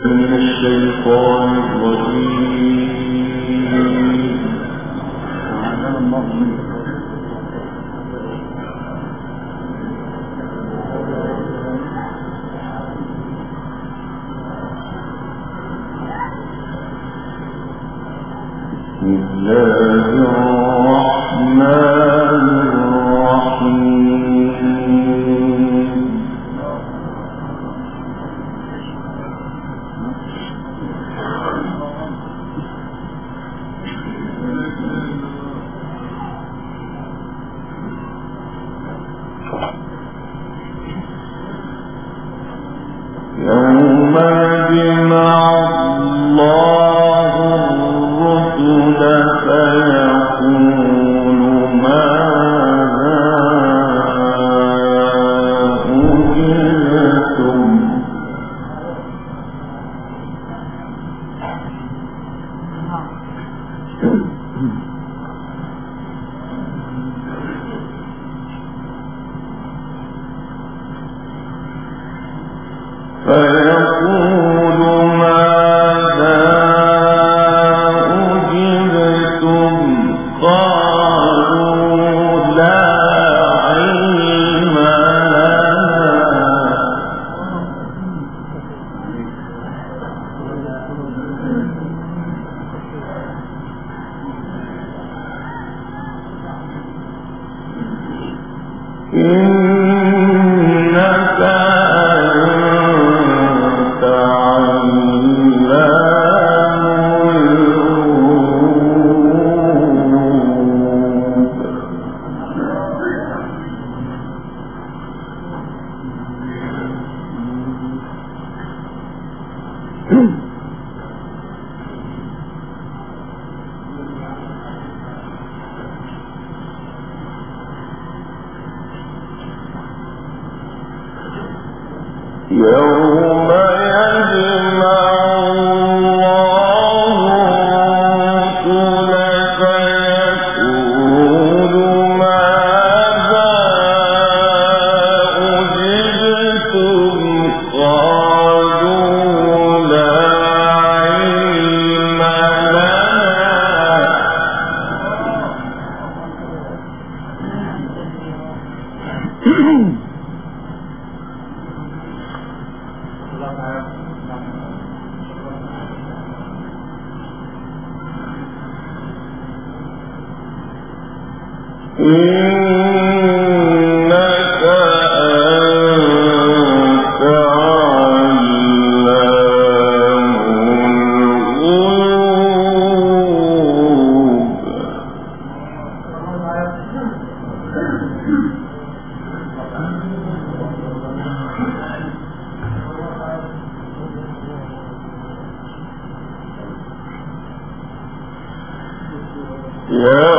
من الشيطان الرجيم يوم يا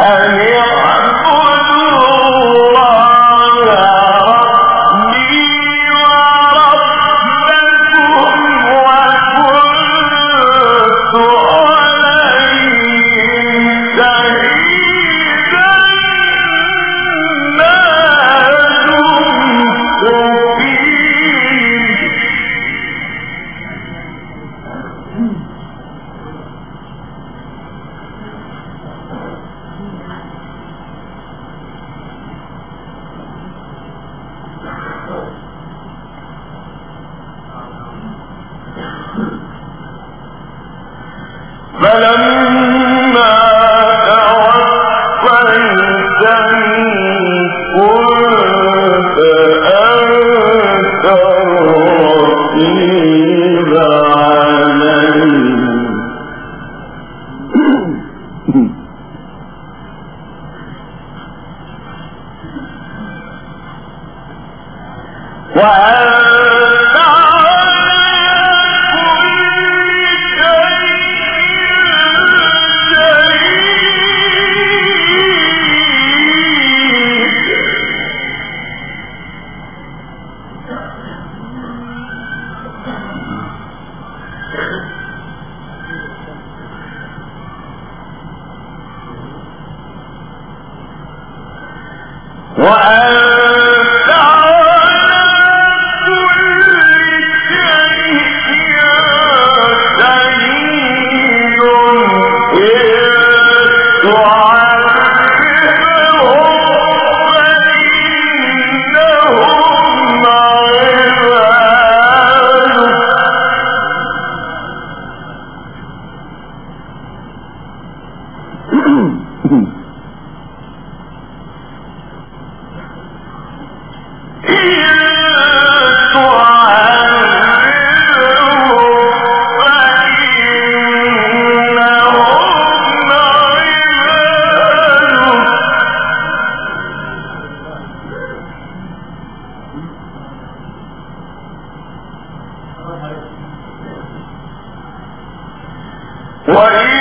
أن وہی